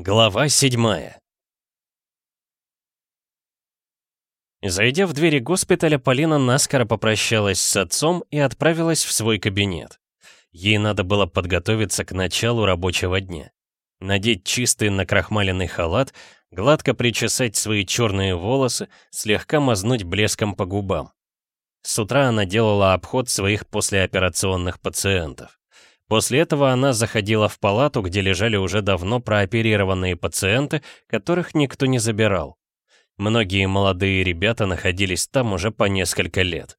Глава седьмая Зайдя в двери госпиталя, Полина наскоро попрощалась с отцом и отправилась в свой кабинет. Ей надо было подготовиться к началу рабочего дня. Надеть чистый накрахмаленный халат, гладко причесать свои черные волосы, слегка мазнуть блеском по губам. С утра она делала обход своих послеоперационных пациентов. После этого она заходила в палату, где лежали уже давно прооперированные пациенты, которых никто не забирал. Многие молодые ребята находились там уже по несколько лет.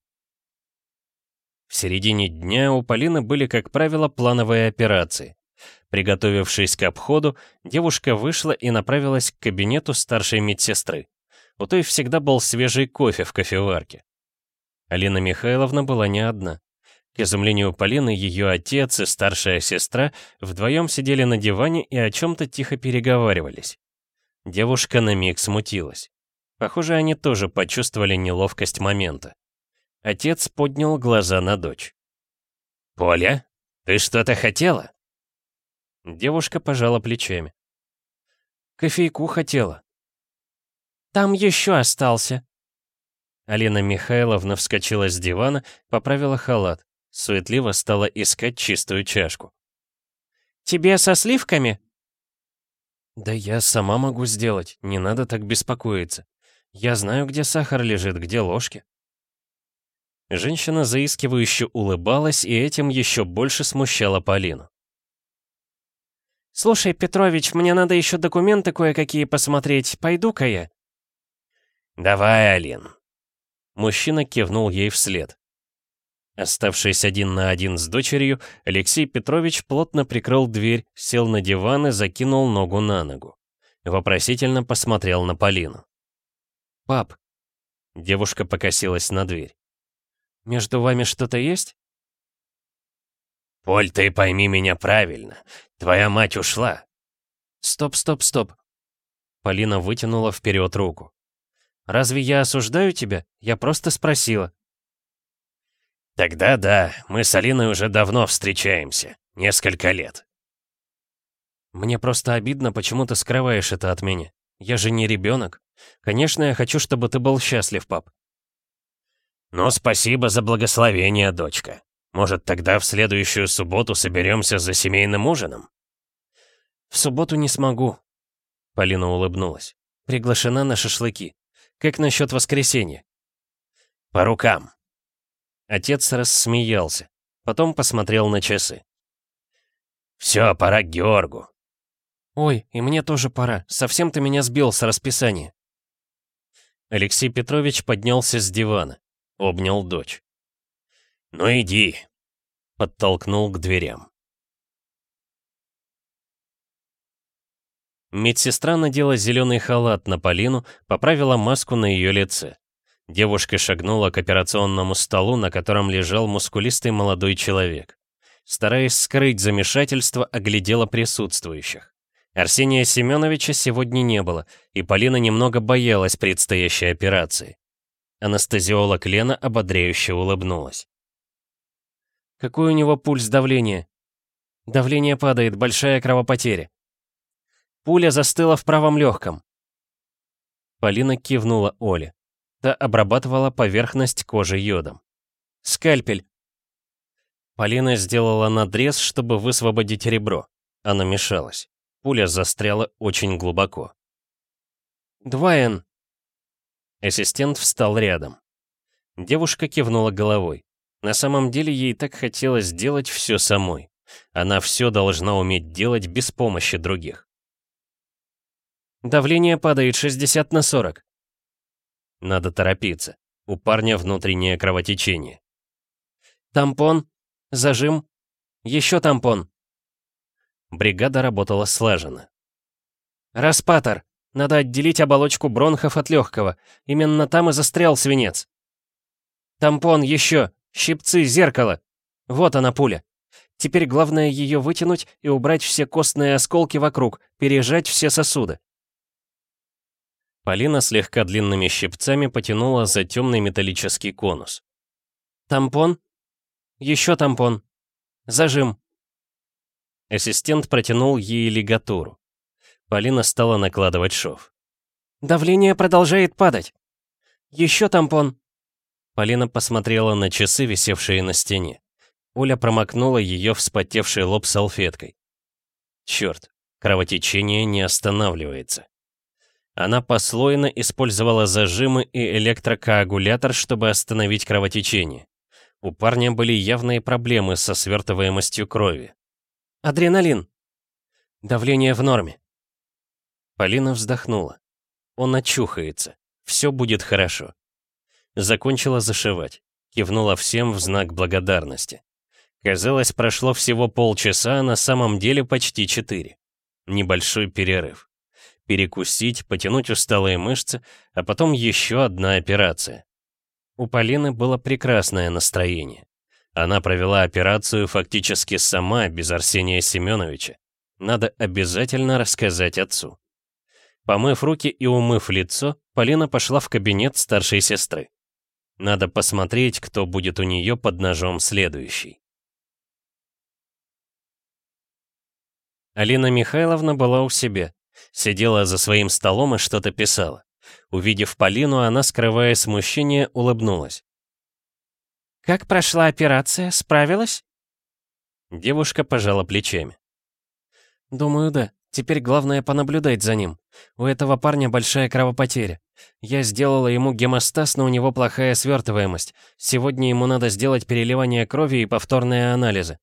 В середине дня у Полины были, как правило, плановые операции. Приготовившись к обходу, девушка вышла и направилась к кабинету старшей медсестры. У той всегда был свежий кофе в кофеварке. Алина Михайловна была не одна. К изумлению Полины, ее отец и старшая сестра вдвоем сидели на диване и о чем-то тихо переговаривались. Девушка на миг смутилась. Похоже, они тоже почувствовали неловкость момента. Отец поднял глаза на дочь. «Поля, ты что-то хотела?» Девушка пожала плечами. «Кофейку хотела». «Там еще остался». Алина Михайловна вскочила с дивана, поправила халат суетливо стала искать чистую чашку. «Тебе со сливками?» «Да я сама могу сделать, не надо так беспокоиться. Я знаю, где сахар лежит, где ложки». Женщина заискивающе улыбалась, и этим еще больше смущала Полину. «Слушай, Петрович, мне надо еще документы кое-какие посмотреть. Пойду-ка я». «Давай, Алин». Мужчина кивнул ей вслед. Оставшись один на один с дочерью, Алексей Петрович плотно прикрыл дверь, сел на диван и закинул ногу на ногу. Вопросительно посмотрел на Полину. «Пап», — девушка покосилась на дверь, — «между вами что-то есть?» «Поль, ты пойми меня правильно. Твоя мать ушла». «Стоп, стоп, стоп». Полина вытянула вперед руку. «Разве я осуждаю тебя? Я просто спросила». «Тогда да, мы с Алиной уже давно встречаемся. Несколько лет». «Мне просто обидно, почему ты скрываешь это от меня. Я же не ребенок. Конечно, я хочу, чтобы ты был счастлив, пап». «Ну, спасибо за благословение, дочка. Может, тогда в следующую субботу соберемся за семейным ужином?» «В субботу не смогу», — Полина улыбнулась. «Приглашена на шашлыки. Как насчет воскресенья?» «По рукам», Отец рассмеялся, потом посмотрел на часы. «Все, пора к Георгу». «Ой, и мне тоже пора. Совсем ты меня сбил с расписания». Алексей Петрович поднялся с дивана, обнял дочь. «Ну иди», — подтолкнул к дверям. Медсестра надела зеленый халат на Полину, поправила маску на ее лице. Девушка шагнула к операционному столу, на котором лежал мускулистый молодой человек. Стараясь скрыть замешательство, оглядела присутствующих. Арсения Семеновича сегодня не было, и Полина немного боялась предстоящей операции. Анестезиолог Лена ободряюще улыбнулась. «Какой у него пульс давления?» «Давление падает, большая кровопотеря». «Пуля застыла в правом легком». Полина кивнула Оле. Та обрабатывала поверхность кожи йодом. «Скальпель!» Полина сделала надрез, чтобы высвободить ребро. Оно мешалось. Пуля застряла очень глубоко. «Двоен!» Ассистент встал рядом. Девушка кивнула головой. На самом деле ей так хотелось сделать все самой. Она все должна уметь делать без помощи других. «Давление падает 60 на 40. Надо торопиться. У парня внутреннее кровотечение. Тампон. Зажим. Еще тампон. Бригада работала слаженно. Распатор. Надо отделить оболочку бронхов от легкого. Именно там и застрял свинец. Тампон, еще. Щипцы, зеркало. Вот она пуля. Теперь главное ее вытянуть и убрать все костные осколки вокруг, пережать все сосуды. Полина слегка длинными щипцами потянула за темный металлический конус. «Тампон? Еще тампон. Зажим». Ассистент протянул ей лигатуру. Полина стала накладывать шов. «Давление продолжает падать. Еще тампон». Полина посмотрела на часы, висевшие на стене. Оля промокнула ее вспотевший лоб салфеткой. Черт, кровотечение не останавливается. Она послойно использовала зажимы и электрокоагулятор, чтобы остановить кровотечение. У парня были явные проблемы со свертываемостью крови. «Адреналин!» «Давление в норме». Полина вздохнула. Он очухается. Все будет хорошо. Закончила зашивать. Кивнула всем в знак благодарности. Казалось, прошло всего полчаса, а на самом деле почти четыре. Небольшой перерыв. Перекусить, потянуть усталые мышцы, а потом еще одна операция. У Полины было прекрасное настроение. Она провела операцию фактически сама, без Арсения Семеновича. Надо обязательно рассказать отцу. Помыв руки и умыв лицо, Полина пошла в кабинет старшей сестры. Надо посмотреть, кто будет у нее под ножом следующий. Алина Михайловна была у себя. Сидела за своим столом и что-то писала. Увидев Полину, она, скрывая смущение, улыбнулась. «Как прошла операция? Справилась?» Девушка пожала плечами. «Думаю, да. Теперь главное понаблюдать за ним. У этого парня большая кровопотеря. Я сделала ему гемостаз, но у него плохая свертываемость. Сегодня ему надо сделать переливание крови и повторные анализы.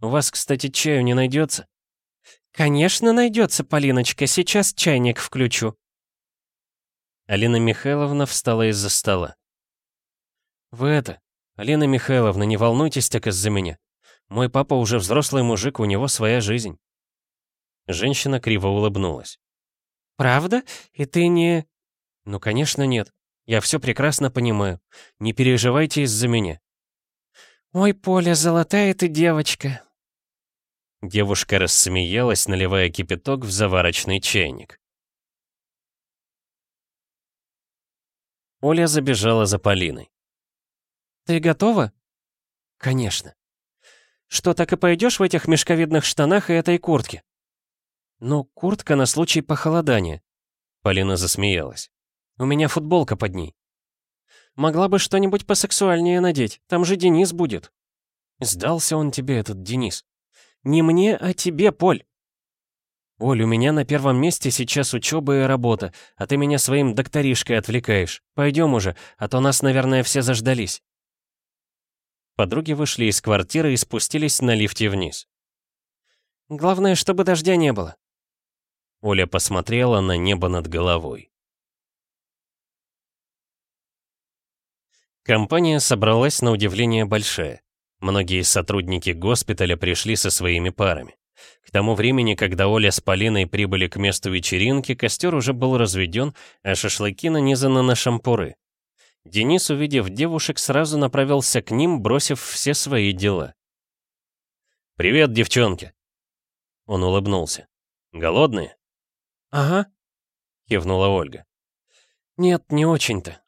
У вас, кстати, чаю не найдется?» «Конечно найдется, Полиночка, сейчас чайник включу». Алина Михайловна встала из-за стола. «Вы это, Алина Михайловна, не волнуйтесь так из-за меня. Мой папа уже взрослый мужик, у него своя жизнь». Женщина криво улыбнулась. «Правда? И ты не...» «Ну, конечно, нет. Я все прекрасно понимаю. Не переживайте из-за меня». «Ой, Поля, золотая ты девочка. Девушка рассмеялась, наливая кипяток в заварочный чайник. Оля забежала за Полиной. «Ты готова?» «Конечно». «Что, так и пойдешь в этих мешковидных штанах и этой куртке?» «Ну, куртка на случай похолодания». Полина засмеялась. «У меня футболка под ней». «Могла бы что-нибудь посексуальнее надеть, там же Денис будет». «Сдался он тебе, этот Денис». Не мне, а тебе, Поль. Оль, у меня на первом месте сейчас учеба и работа, а ты меня своим докторишкой отвлекаешь. Пойдем уже, а то нас, наверное, все заждались. Подруги вышли из квартиры и спустились на лифте вниз. Главное, чтобы дождя не было. Оля посмотрела на небо над головой. Компания собралась на удивление большая. Многие сотрудники госпиталя пришли со своими парами. К тому времени, когда Оля с Полиной прибыли к месту вечеринки, костер уже был разведен, а шашлыки нанизаны на шампуры. Денис, увидев девушек, сразу направился к ним, бросив все свои дела. «Привет, девчонки!» Он улыбнулся. «Голодные?» «Ага», — кивнула Ольга. «Нет, не очень-то».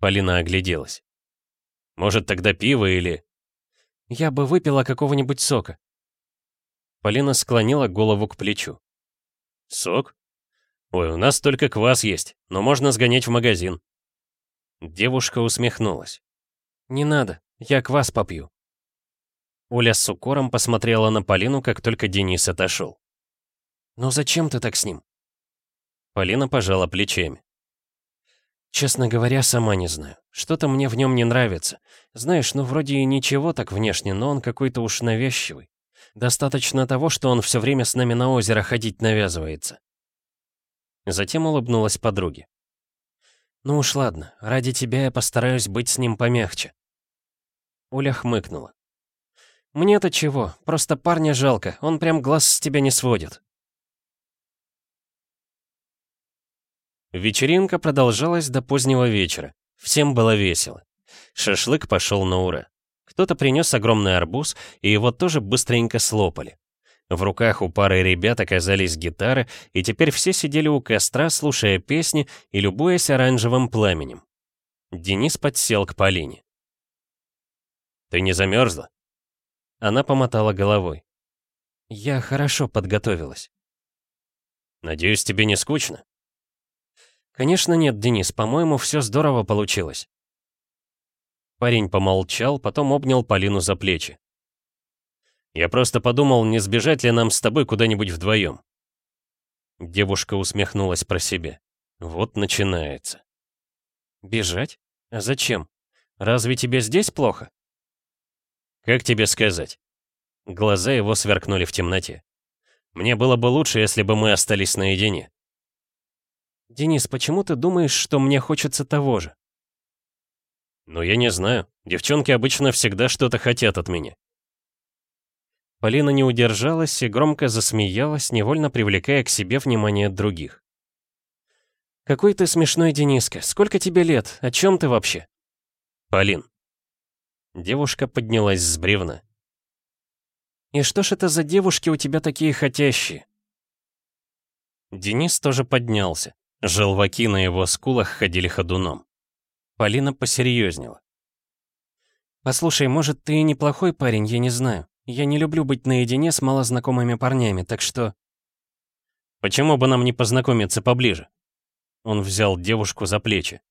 Полина огляделась. «Может, тогда пиво или...» Я бы выпила какого-нибудь сока. Полина склонила голову к плечу. Сок? Ой, у нас только квас есть, но можно сгонять в магазин. Девушка усмехнулась. Не надо, я квас попью. Оля с укором посмотрела на Полину, как только Денис отошел. «Ну зачем ты так с ним?» Полина пожала плечами. Честно говоря, сама не знаю. Что-то мне в нем не нравится. Знаешь, ну вроде и ничего так внешне, но он какой-то уж навязчивый. Достаточно того, что он все время с нами на озеро ходить навязывается. Затем улыбнулась подруге. «Ну уж ладно, ради тебя я постараюсь быть с ним помягче». Оля хмыкнула. «Мне-то чего, просто парня жалко, он прям глаз с тебя не сводит». Вечеринка продолжалась до позднего вечера. Всем было весело. Шашлык пошел на ура. Кто-то принес огромный арбуз, и его тоже быстренько слопали. В руках у пары ребят оказались гитары, и теперь все сидели у костра, слушая песни и любуясь оранжевым пламенем. Денис подсел к Полине. «Ты не замерзла?» Она помотала головой. «Я хорошо подготовилась». Надеюсь, тебе не скучно? Конечно нет, Денис, по-моему, все здорово получилось. Парень помолчал, потом обнял Полину за плечи. Я просто подумал, не сбежать ли нам с тобой куда-нибудь вдвоем. Девушка усмехнулась про себя. Вот начинается. Бежать? А зачем? Разве тебе здесь плохо? Как тебе сказать? Глаза его сверкнули в темноте. Мне было бы лучше, если бы мы остались наедине. Денис, почему ты думаешь, что мне хочется того же? Ну, я не знаю. Девчонки обычно всегда что-то хотят от меня. Полина не удержалась и громко засмеялась, невольно привлекая к себе внимание других. «Какой ты смешной, Дениска. Сколько тебе лет? О чем ты вообще?» «Полин». Девушка поднялась с бревна. «И что ж это за девушки у тебя такие хотящие?» Денис тоже поднялся. Желваки на его скулах ходили ходуном. Полина посерьезнела. «Послушай, может, ты неплохой парень, я не знаю. Я не люблю быть наедине с малознакомыми парнями, так что...» «Почему бы нам не познакомиться поближе?» Он взял девушку за плечи.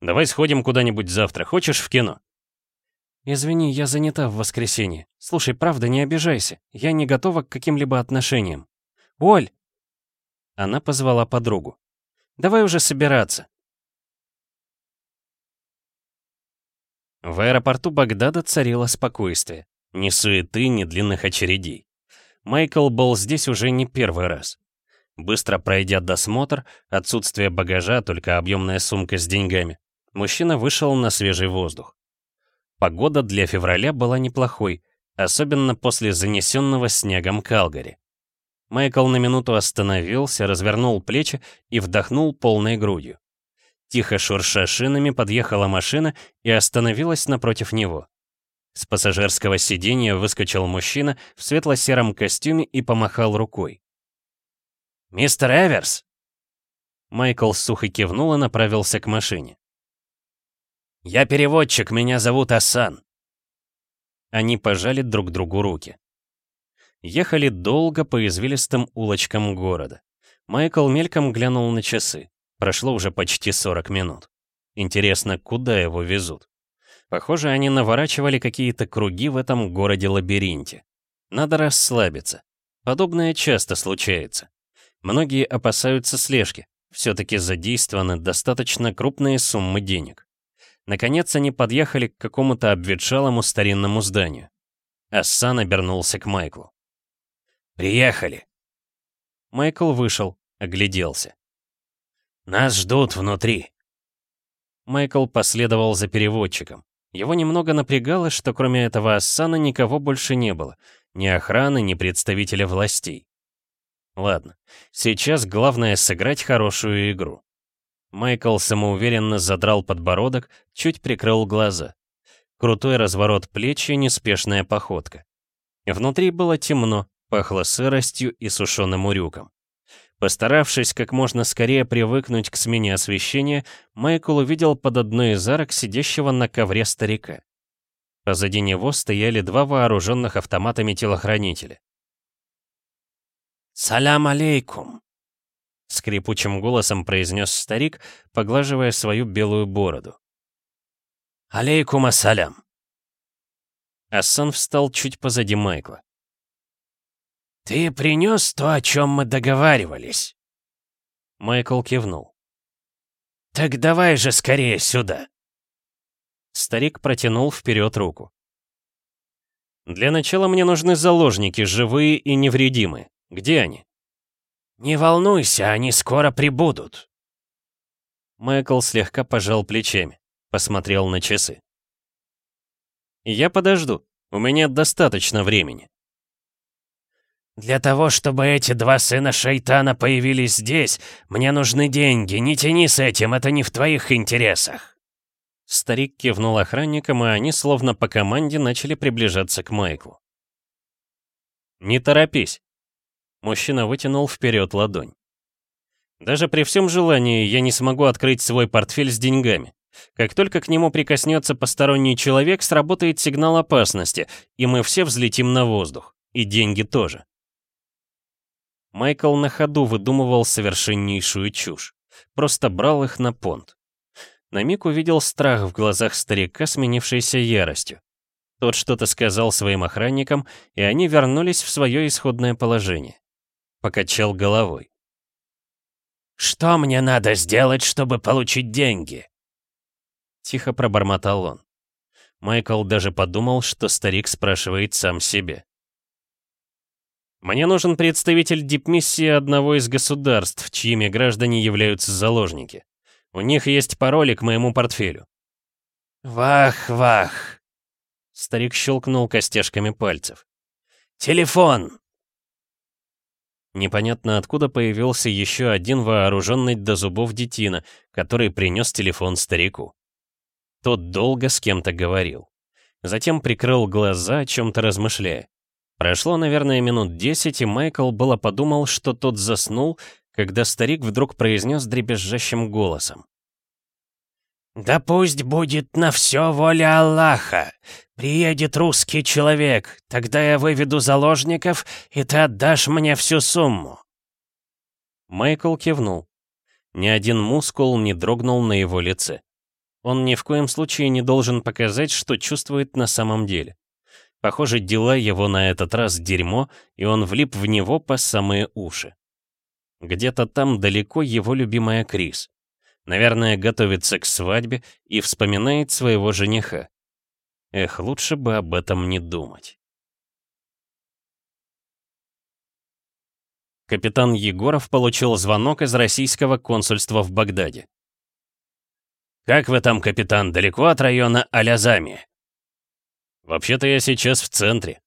«Давай сходим куда-нибудь завтра. Хочешь в кино?» «Извини, я занята в воскресенье. Слушай, правда, не обижайся. Я не готова к каким-либо отношениям. Оль!» Она позвала подругу. «Давай уже собираться. В аэропорту Багдада царило спокойствие. Ни суеты, ни длинных очередей. Майкл был здесь уже не первый раз. Быстро пройдя досмотр, отсутствие багажа, только объемная сумка с деньгами, мужчина вышел на свежий воздух. Погода для февраля была неплохой, особенно после занесенного снегом Калгари. Майкл на минуту остановился, развернул плечи и вдохнул полной грудью. Тихо шурша шинами подъехала машина и остановилась напротив него. С пассажирского сиденья выскочил мужчина в светло-сером костюме и помахал рукой. «Мистер Эверс!» Майкл сухо кивнул и направился к машине. «Я переводчик, меня зовут Асан». Они пожали друг другу руки. Ехали долго по извилистым улочкам города. Майкл мельком глянул на часы. Прошло уже почти 40 минут. Интересно, куда его везут? Похоже, они наворачивали какие-то круги в этом городе-лабиринте. Надо расслабиться. Подобное часто случается. Многие опасаются слежки. Все-таки задействованы достаточно крупные суммы денег. Наконец они подъехали к какому-то обветшалому старинному зданию. Ассан обернулся к Майклу. «Приехали!» Майкл вышел, огляделся. «Нас ждут внутри!» Майкл последовал за переводчиком. Его немного напрягало, что кроме этого Ассана никого больше не было. Ни охраны, ни представителя властей. Ладно, сейчас главное сыграть хорошую игру. Майкл самоуверенно задрал подбородок, чуть прикрыл глаза. Крутой разворот плеч и неспешная походка. Внутри было темно, пахло сыростью и сушеным урюком. Постаравшись как можно скорее привыкнуть к смене освещения, Майкл увидел под одной из арок сидящего на ковре старика. Позади него стояли два вооруженных автоматами телохранителя. «Салям алейкум!» — скрипучим голосом произнес старик, поглаживая свою белую бороду. «Алейкум ассалям!» Ассан встал чуть позади Майкла. «Ты принес то, о чем мы договаривались?» Майкл кивнул. «Так давай же скорее сюда!» Старик протянул вперед руку. «Для начала мне нужны заложники, живые и невредимые. Где они?» «Не волнуйся, они скоро прибудут!» Майкл слегка пожал плечами, посмотрел на часы. «Я подожду. У меня достаточно времени». «Для того, чтобы эти два сына шайтана появились здесь, мне нужны деньги. Не тяни с этим, это не в твоих интересах». Старик кивнул охранникам, и они, словно по команде, начали приближаться к Майклу. «Не торопись». Мужчина вытянул вперед ладонь. «Даже при всем желании я не смогу открыть свой портфель с деньгами. Как только к нему прикоснется посторонний человек, сработает сигнал опасности, и мы все взлетим на воздух. И деньги тоже. Майкл на ходу выдумывал совершеннейшую чушь. Просто брал их на понт. На миг увидел страх в глазах старика, сменившийся яростью. Тот что-то сказал своим охранникам, и они вернулись в свое исходное положение. Покачал головой. «Что мне надо сделать, чтобы получить деньги?» Тихо пробормотал он. Майкл даже подумал, что старик спрашивает сам себе. «Мне нужен представитель дипмиссии одного из государств, чьими граждане являются заложники. У них есть пароли к моему портфелю». «Вах-вах!» Старик щелкнул костяшками пальцев. «Телефон!» Непонятно откуда появился еще один вооруженный до зубов детина, который принес телефон старику. Тот долго с кем-то говорил. Затем прикрыл глаза, о чем-то размышляя. Прошло, наверное, минут десять, и Майкл было подумал, что тот заснул, когда старик вдруг произнес дребезжащим голосом. «Да пусть будет на все воля Аллаха. Приедет русский человек, тогда я выведу заложников, и ты отдашь мне всю сумму». Майкл кивнул. Ни один мускул не дрогнул на его лице. Он ни в коем случае не должен показать, что чувствует на самом деле. Похоже, дела его на этот раз дерьмо, и он влип в него по самые уши. Где-то там далеко его любимая Крис. Наверное, готовится к свадьбе и вспоминает своего жениха. Эх, лучше бы об этом не думать. Капитан Егоров получил звонок из российского консульства в Багдаде. «Как вы там, капитан, далеко от района Алязами?» «Вообще-то я сейчас в центре».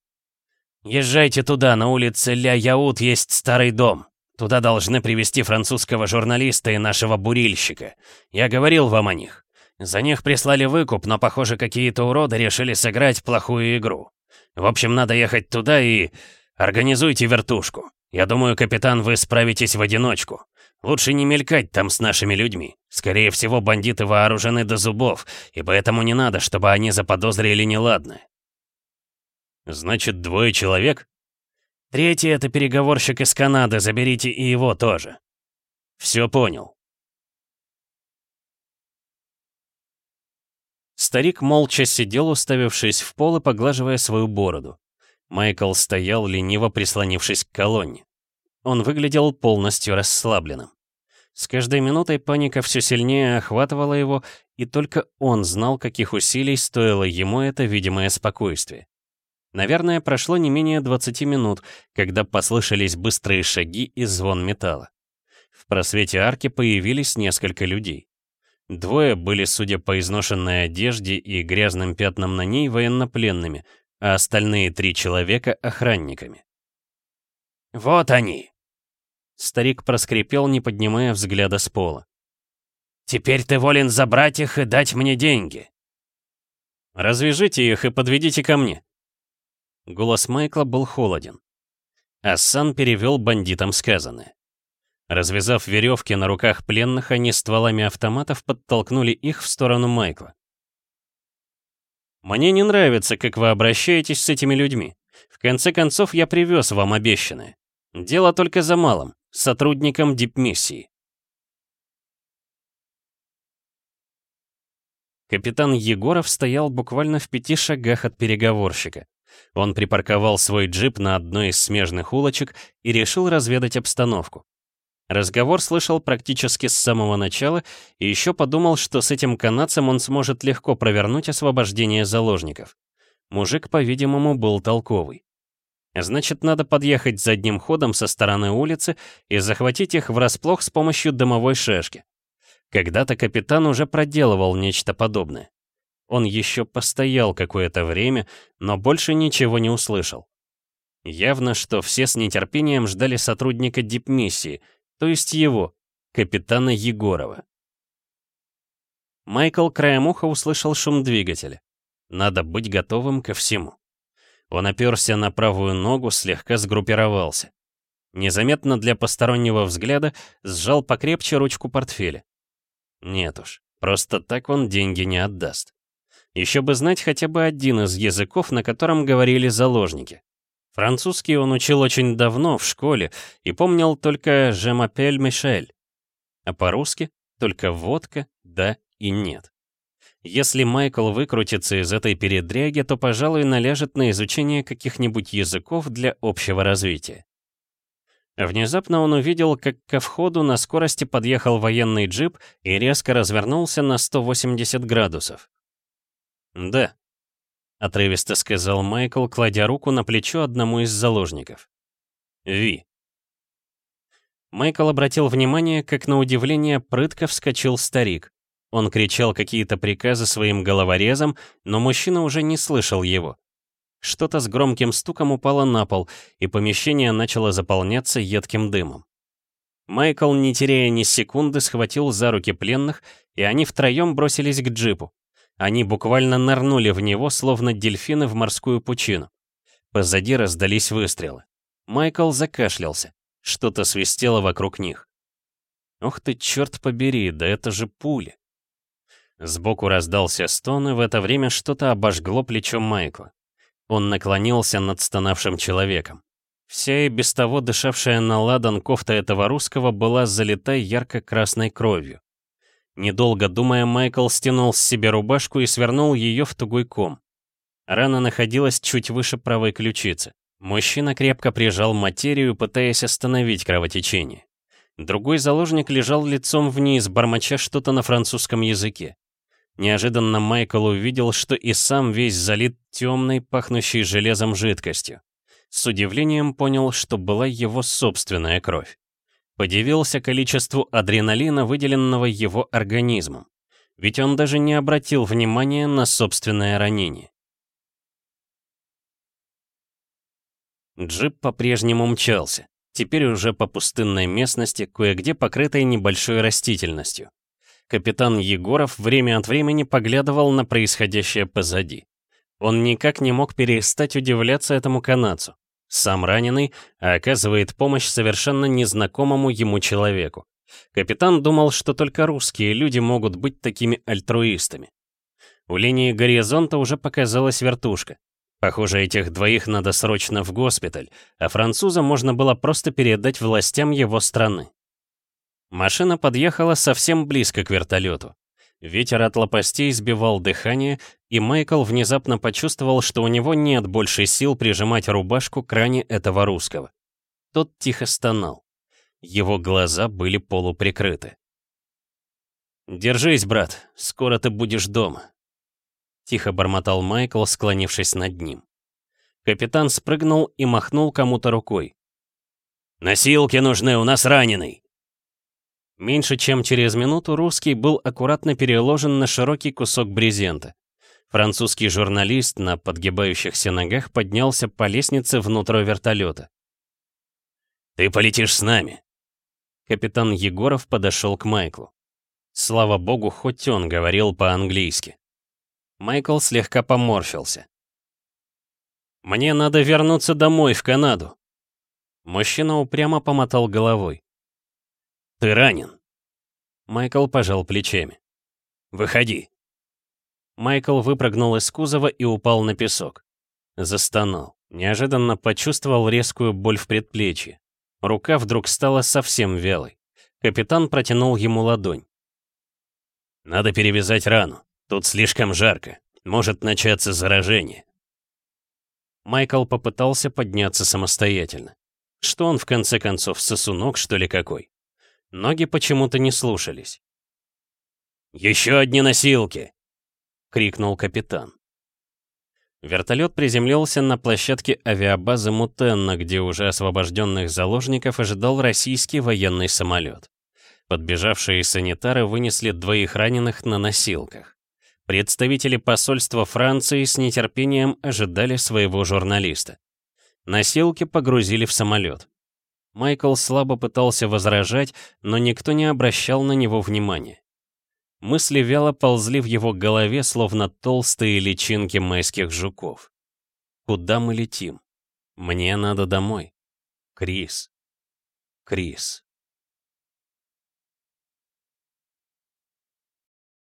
«Езжайте туда, на улице Ля-Яут есть старый дом. Туда должны привезти французского журналиста и нашего бурильщика. Я говорил вам о них. За них прислали выкуп, но, похоже, какие-то уроды решили сыграть плохую игру. В общем, надо ехать туда и... Организуйте вертушку. Я думаю, капитан, вы справитесь в одиночку. Лучше не мелькать там с нашими людьми. Скорее всего, бандиты вооружены до зубов, и поэтому не надо, чтобы они заподозрили неладное. Значит, двое человек? Третий — это переговорщик из Канады, заберите и его тоже. Все понял. Старик молча сидел, уставившись в пол и поглаживая свою бороду. Майкл стоял, лениво прислонившись к колонне. Он выглядел полностью расслабленным. С каждой минутой паника все сильнее охватывала его, и только он знал, каких усилий стоило ему это видимое спокойствие. Наверное, прошло не менее 20 минут, когда послышались быстрые шаги и звон металла. В просвете арки появились несколько людей. Двое были, судя по изношенной одежде и грязным пятнам на ней, военнопленными, а остальные три человека — охранниками. «Вот они!» Старик проскрипел, не поднимая взгляда с пола. «Теперь ты волен забрать их и дать мне деньги!» «Развяжите их и подведите ко мне!» Голос Майкла был холоден. Ассан перевел бандитам сказанное. Развязав веревки на руках пленных, они стволами автоматов подтолкнули их в сторону Майкла. «Мне не нравится, как вы обращаетесь с этими людьми. В конце концов, я привез вам обещанное. Дело только за малым, сотрудником дипмиссии». Капитан Егоров стоял буквально в пяти шагах от переговорщика. Он припарковал свой джип на одной из смежных улочек и решил разведать обстановку. Разговор слышал практически с самого начала и еще подумал, что с этим канадцем он сможет легко провернуть освобождение заложников. Мужик, по-видимому, был толковый. Значит, надо подъехать задним ходом со стороны улицы и захватить их врасплох с помощью дымовой шашки. Когда-то капитан уже проделывал нечто подобное. Он еще постоял какое-то время, но больше ничего не услышал. Явно, что все с нетерпением ждали сотрудника дипмиссии, то есть его, капитана Егорова. Майкл краем уха услышал шум двигателя. Надо быть готовым ко всему. Он оперся на правую ногу, слегка сгруппировался. Незаметно для постороннего взгляда сжал покрепче ручку портфеля. Нет уж, просто так он деньги не отдаст. Еще бы знать хотя бы один из языков, на котором говорили заложники. Французский он учил очень давно, в школе, и помнил только «Je m'appelle Мишель». А по-русски только водка, да и нет. Если Майкл выкрутится из этой передряги, то, пожалуй, належит на изучение каких-нибудь языков для общего развития. Внезапно он увидел, как ко входу на скорости подъехал военный джип и резко развернулся на 180 градусов. «Да», — отрывисто сказал Майкл, кладя руку на плечо одному из заложников. «Ви». Майкл обратил внимание, как на удивление прытко вскочил старик. Он кричал какие-то приказы своим головорезам, но мужчина уже не слышал его. Что-то с громким стуком упало на пол, и помещение начало заполняться едким дымом. Майкл, не теряя ни секунды, схватил за руки пленных, и они втроем бросились к джипу. Они буквально нырнули в него, словно дельфины в морскую пучину. Позади раздались выстрелы. Майкл закашлялся. Что-то свистело вокруг них. Ох ты, черт побери, да это же пули. Сбоку раздался стон, и в это время что-то обожгло плечо Майкла. Он наклонился над стонавшим человеком. Вся и без того дышавшая на ладан кофта этого русского была залита ярко-красной кровью. Недолго думая, Майкл стянул с себе рубашку и свернул ее в тугой ком. Рана находилась чуть выше правой ключицы. Мужчина крепко прижал материю, пытаясь остановить кровотечение. Другой заложник лежал лицом вниз, бормоча что-то на французском языке. Неожиданно Майкл увидел, что и сам весь залит темной, пахнущей железом жидкостью. С удивлением понял, что была его собственная кровь. Подивился количеству адреналина, выделенного его организмом. Ведь он даже не обратил внимания на собственное ранение. Джип по-прежнему мчался, теперь уже по пустынной местности, кое-где покрытой небольшой растительностью. Капитан Егоров время от времени поглядывал на происходящее позади. Он никак не мог перестать удивляться этому канадцу. Сам раненый, а оказывает помощь совершенно незнакомому ему человеку. Капитан думал, что только русские люди могут быть такими альтруистами. У линии горизонта уже показалась вертушка. Похоже, этих двоих надо срочно в госпиталь, а француза можно было просто передать властям его страны. Машина подъехала совсем близко к вертолету. Ветер от лопастей сбивал дыхание, и Майкл внезапно почувствовал, что у него нет больше сил прижимать рубашку к ране этого русского. Тот тихо стонал. Его глаза были полуприкрыты. «Держись, брат, скоро ты будешь дома», — тихо бормотал Майкл, склонившись над ним. Капитан спрыгнул и махнул кому-то рукой. «Носилки нужны, у нас раненый!» Меньше чем через минуту русский был аккуратно переложен на широкий кусок брезента. Французский журналист на подгибающихся ногах поднялся по лестнице внутрь вертолета. «Ты полетишь с нами!» Капитан Егоров подошел к Майклу. Слава богу, хоть он говорил по-английски. Майкл слегка поморщился. «Мне надо вернуться домой, в Канаду». Мужчина упрямо помотал головой. «Ты ранен!» Майкл пожал плечами. «Выходи!» Майкл выпрыгнул из кузова и упал на песок. Застонал. Неожиданно почувствовал резкую боль в предплечье. Рука вдруг стала совсем вялой. Капитан протянул ему ладонь. «Надо перевязать рану. Тут слишком жарко. Может начаться заражение». Майкл попытался подняться самостоятельно. Что он в конце концов, сосунок, что ли, какой? Ноги почему-то не слушались. «Еще одни носилки!» — крикнул капитан. Вертолет приземлился на площадке авиабазы Мутенна, где уже освобожденных заложников ожидал российский военный самолет. Подбежавшие санитары вынесли двоих раненых на носилках. Представители посольства Франции с нетерпением ожидали своего журналиста. Носилки погрузили в самолет. Майкл слабо пытался возражать, но никто не обращал на него внимания. Мысли вяло ползли в его голове, словно толстые личинки майских жуков. «Куда мы летим? Мне надо домой. Крис. Крис».